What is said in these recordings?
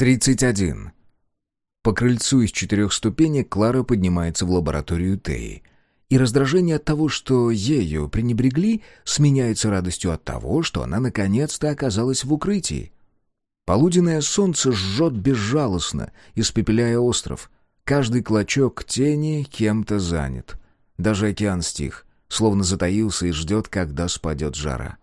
31. По крыльцу из четырех ступенек Клара поднимается в лабораторию Теи. И раздражение от того, что ею пренебрегли, сменяется радостью от того, что она наконец-то оказалась в укрытии. Полуденное солнце жжет безжалостно, испепеляя остров. Каждый клочок тени кем-то занят. Даже океан стих, словно затаился и ждет, когда спадет жара.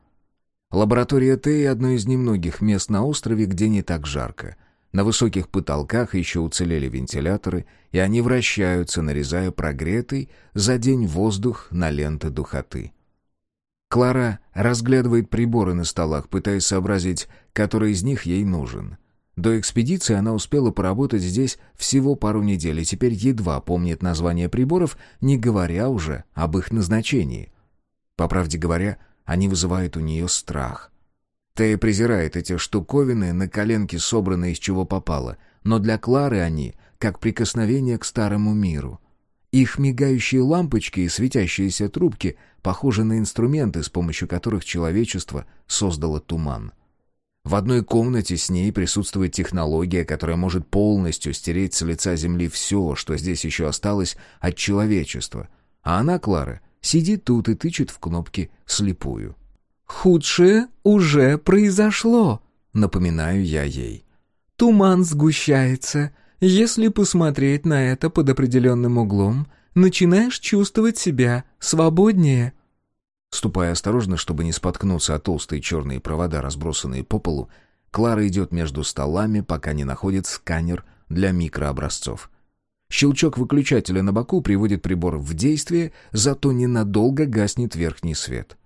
Лаборатория Теи — одно из немногих мест на острове, где не так жарко. На высоких потолках еще уцелели вентиляторы, и они вращаются, нарезая прогретый за день воздух на ленты духоты. Клара разглядывает приборы на столах, пытаясь сообразить, который из них ей нужен. До экспедиции она успела поработать здесь всего пару недель и теперь едва помнит название приборов, не говоря уже об их назначении. По правде говоря, они вызывают у нее страх. Тея презирает эти штуковины, на коленке собранные из чего попало, но для Клары они как прикосновение к старому миру. Их мигающие лампочки и светящиеся трубки похожи на инструменты, с помощью которых человечество создало туман. В одной комнате с ней присутствует технология, которая может полностью стереть с лица Земли все, что здесь еще осталось от человечества. А она, Клара, сидит тут и тычет в кнопки слепую. «Худшее уже произошло», — напоминаю я ей. «Туман сгущается. Если посмотреть на это под определенным углом, начинаешь чувствовать себя свободнее». Ступая осторожно, чтобы не споткнуться о толстые черные провода, разбросанные по полу, Клара идет между столами, пока не находит сканер для микрообразцов. Щелчок выключателя на боку приводит прибор в действие, зато ненадолго гаснет верхний свет.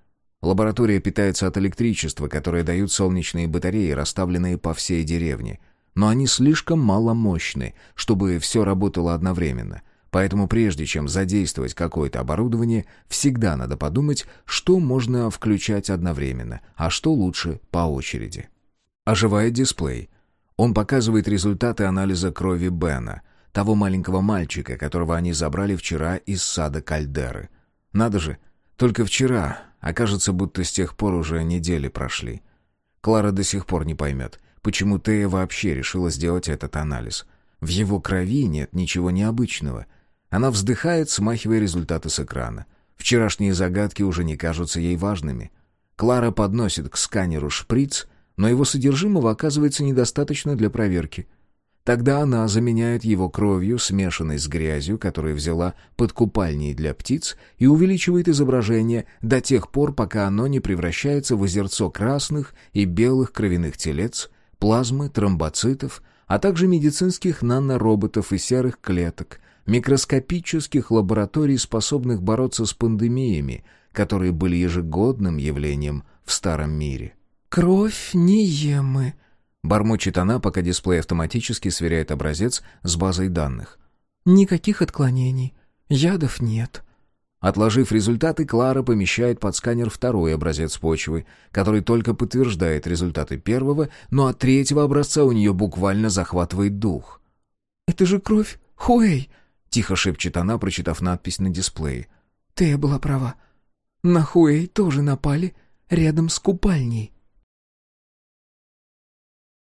Лаборатория питается от электричества, которое дают солнечные батареи, расставленные по всей деревне. Но они слишком маломощны, чтобы все работало одновременно. Поэтому прежде чем задействовать какое-то оборудование, всегда надо подумать, что можно включать одновременно, а что лучше по очереди. Оживает дисплей. Он показывает результаты анализа крови Бена, того маленького мальчика, которого они забрали вчера из сада Кальдеры. Надо же, только вчера, окажется, будто с тех пор уже недели прошли. Клара до сих пор не поймет, почему Тея вообще решила сделать этот анализ. В его крови нет ничего необычного — она вздыхает, смахивая результаты с экрана. Вчерашние загадки уже не кажутся ей важными. Клара подносит к сканеру шприц, но его содержимого оказывается недостаточно для проверки. Тогда она заменяет его кровью, смешанной с грязью, которую взяла под купальней для птиц, и увеличивает изображение до тех пор, пока оно не превращается в озерцо красных и белых кровяных телец, плазмы, тромбоцитов, а также медицинских нанороботов и серых клеток, микроскопических лабораторий, способных бороться с пандемиями, которые были ежегодным явлением в Старом мире. «Кровь Ниемы», — бормочет она, пока дисплей автоматически сверяет образец с базой данных. «Никаких отклонений. Ядов нет». Отложив результаты, Клара помещает под сканер второй образец почвы, который только подтверждает результаты первого, но от третьего образца у нее буквально захватывает дух. «Это же кровь Хуэй!» Тихо шепчет она, прочитав надпись на дисплее. «Ты была права. На Хуэй тоже напали рядом с купальней».